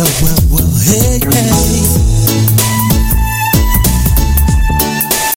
well, well, well, hey, hey.